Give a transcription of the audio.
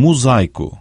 mosaico.